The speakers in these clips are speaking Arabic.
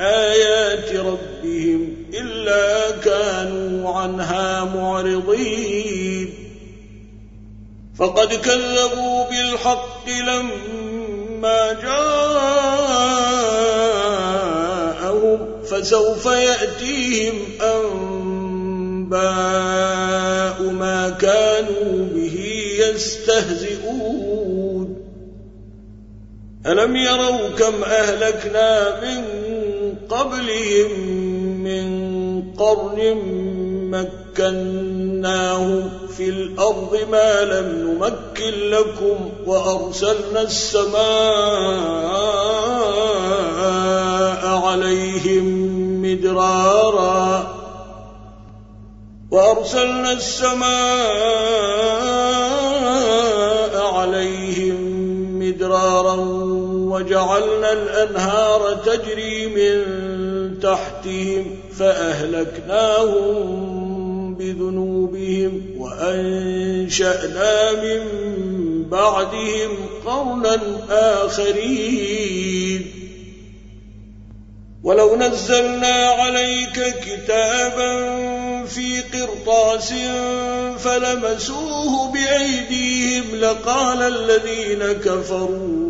آيات ربهم إلا كانوا عنها معرضين. فقد كذبوا بالحق لما جاءهم فسوف يأتيهم أنباء ما كانوا به يستهزئون. ألم يروا كم أهلكنا من قبلهم من قرن مكناهم في الأرض ما لم نمكن لكم وأرسلنا السماء عليهم مدرارا وأرسلنا السماء عليهم مدرارا وجعلنا الأنهار تجري من تحتهم فأهلكناهم بذنوبهم وأنشأنا من بعدهم قرنا آخرين. ولو نزلنا عليك كتابا في قرطاس فلمسوه بأيديهم لقال الذين كفروا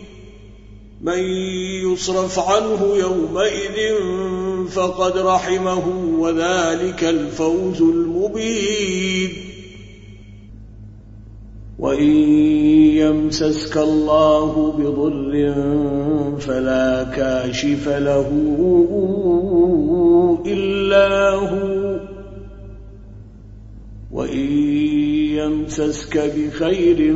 من يصرف عنه يومئذ فقد رحمه وذلك الفوز المبين. وإن يمسسك الله بضر فلا كاشف له إلا هو. وإن يمسسك بخير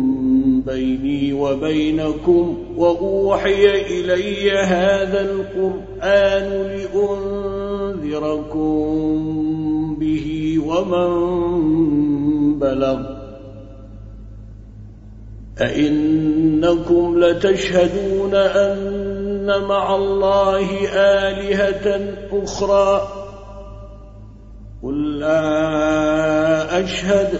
بيني وبينكم وأوحي إلي هذا القرآن لأنذركم به ومن بلغ أئنكم لتشهدون أن مع الله آلهة أخرى قل لا أشهد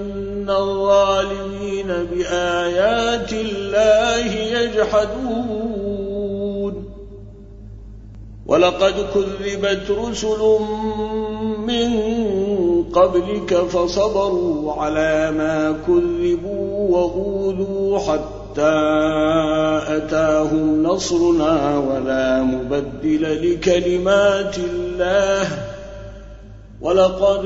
الظالمين بآيات الله يجحدون. ولقد كذبت رسل من قبلك فصبروا على ما كذبوا وأوذوا حتى أتاهم نصرنا ولا مبدل لكلمات الله. ولقد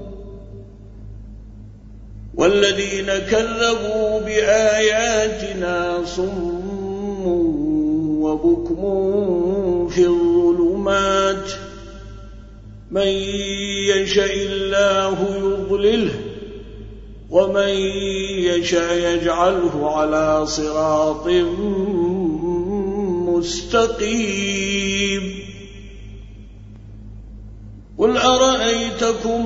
والذين كذبوا بآياتنا صم وبكم في الظلمات. من يشاء الله يضلله ومن يشاء يجعله على صراط مستقيم. قل أرأيتكم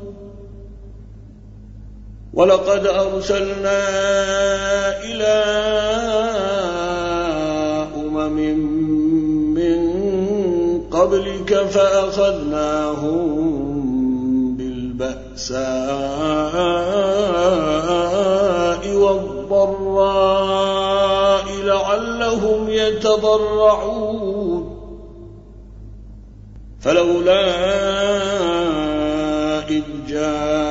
ولقد أرسلنا إلى أمم من قبلك فأخذناهم بالبأساء والضراء لعلهم يتضرعون. فلولا إذ جاءهم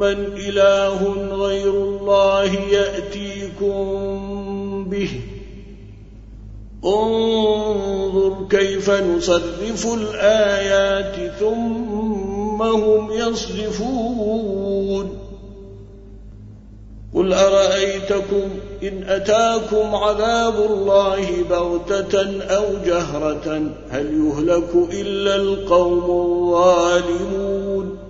من إله غير الله يأتيكم به. انظر كيف نصرف الآيات ثم هم يصرفون. قل أرأيتكم إن أتاكم عذاب الله بغتة أو جهرة هل يهلك إلا القوم الظالمون؟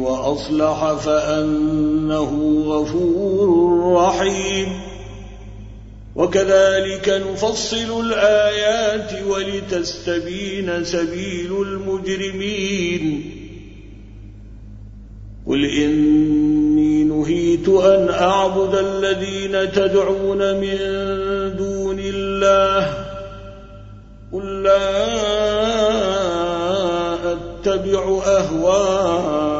وأصلح فأنه غفور رحيم. وكذلك نفصل الآيات ولتستبين سبيل المجرمين. قل إني نهيت أن أعبد الذين تدعون من دون الله. قل لا أتبع أهواءكم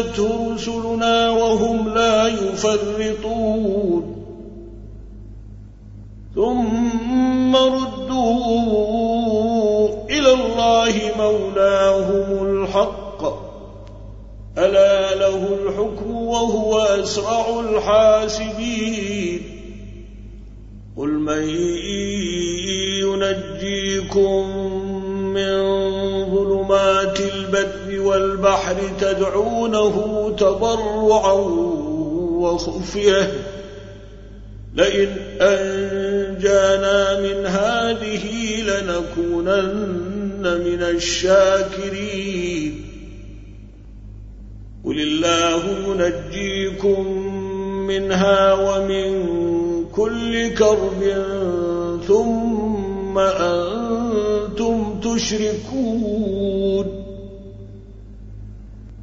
توفته رسلنا وهم لا يفرطون. ثم ردوا إلى الله مولاهم الحق. ألا له الحكم وهو أسرع الحاسبين. قل من ينجيكم من ظلمات البر والبحر تدعونه تضرعا وخفيه لئن أنجانا من هذه لنكونن من الشاكرين. قل الله ينجيكم منها ومن كل كرب ثم أنتم تشركون.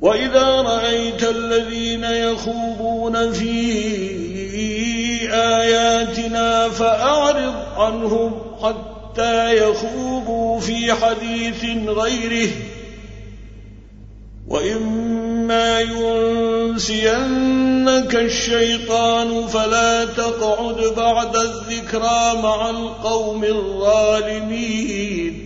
وإذا رأيت الذين يخوضون في آياتنا فأعرض عنهم حتى يخوضوا في حديث غيره. وإما ينسينك الشيطان فلا تقعد بعد الذكرى مع القوم الظالمين.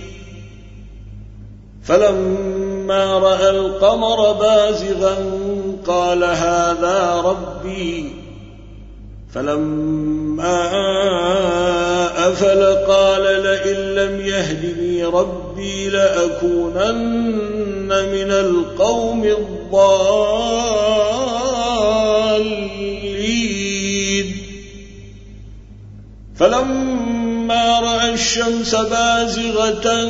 فلما رأى القمر بازغا قال هذا ربي. فلما أفل قال لئن لم يهدني ربي لأكونن من القوم الضالين. فلما رأى الشمس بازغة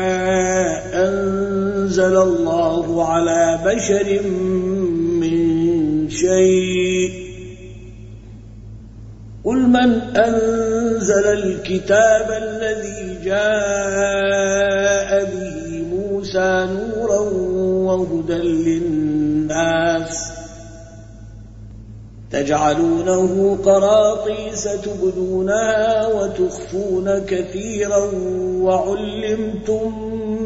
أنزل الله على بشر من شيء. قل من أنزل الكتاب الذي جاء به موسى نورا وهدى للناس تجعلونه قراطيس تبدونها وتخفون كثيرا وعلمتم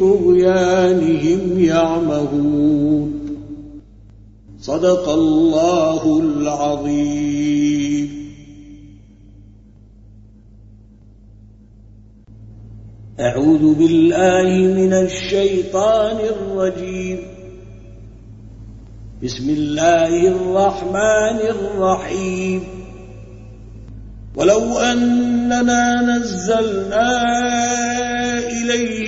طغيانهم يعمهون. صدق الله العظيم. أعوذ بالله من الشيطان الرجيم. بسم الله الرحمن الرحيم. ولو أننا نزلنا إليهم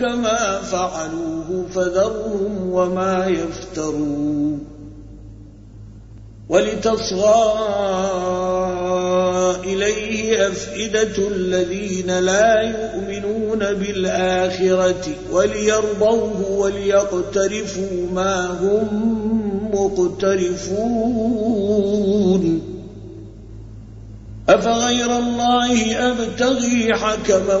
ربك ما فعلوه فذرهم وما يفترون ولتصغى إليه أفئدة الذين لا يؤمنون بالآخرة وليرضوه وليقترفوا ما هم مقترفون أفغير الله أبتغي حكما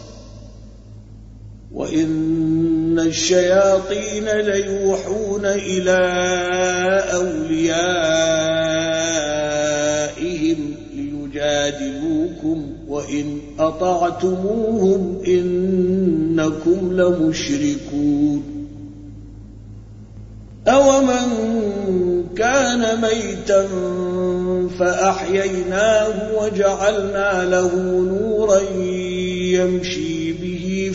وإن الشياطين ليوحون إلى أوليائهم يجادلوكم وإن أطعتموهم إنكم لمشركون أومن كان ميتا فأحييناه وجعلنا له نورا يمشي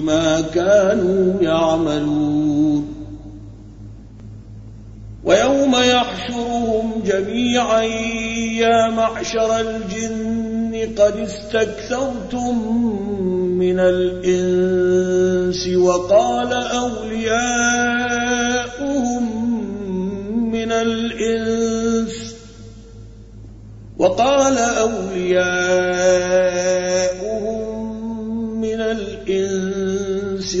بما كانوا يعملون. ويوم يحشرهم جميعا يا معشر الجن قد استكثرتم من الإنس وقال أولياؤهم من الإنس وقال أولياؤهم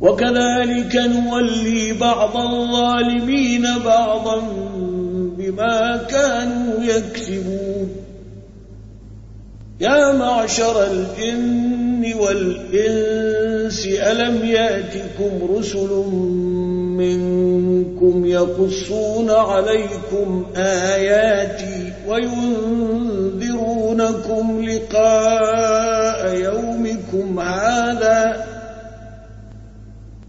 وكذلك نولي بعض الظالمين بعضا بما كانوا يكسبون. يا معشر الإن والإنس ألم يأتكم رسل منكم يقصون عليكم آياتي وينذرونكم لقاء يومكم هذا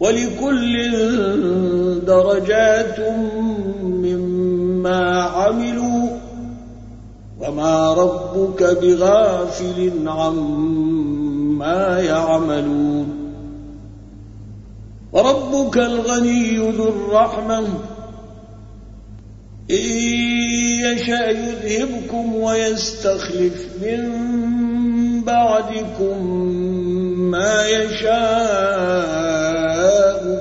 ولكل درجات مما عملوا وما ربك بغافل عما يعملون وربك الغني ذو الرحمة إن يشأ يذهبكم ويستخلف من بعدكم ما يشاء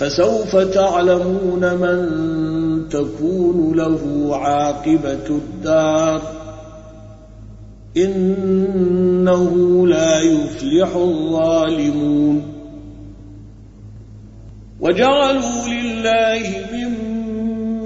فسوف تعلمون من تكون له عاقبة الدار. إنه لا يفلح الظالمون. وجعلوا لله مما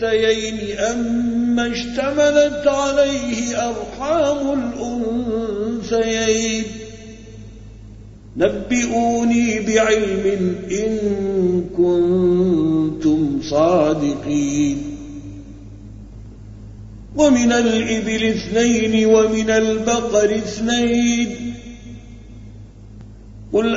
الأنثيين أم اشتملت عليه أرحام الأنثيين. نبئوني بعلم إن كنتم صادقين. ومن الإبل اثنين ومن البقر اثنين. قل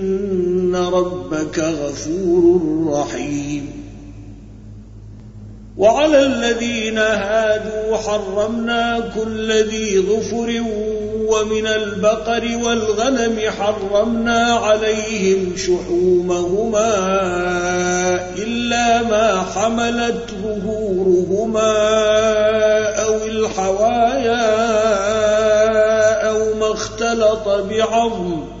ربك غفور رحيم. وعلى الذين هادوا حرمنا كل ذي ظفر ومن البقر والغنم حرمنا عليهم شحومهما إلا ما حملت ظهورهما أو الحوايا أو ما اختلط بعظم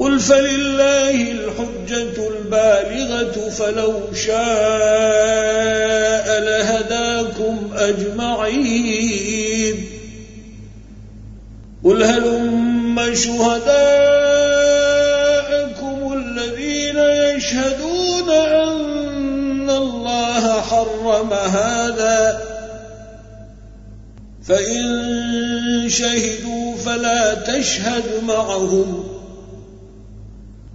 قل فلله الحجة البالغة فلو شاء لهداكم أجمعين. قل هلم شهداءكم الذين يشهدون أن الله حرم هذا؟ فإن شهدوا فلا تشهد معهم.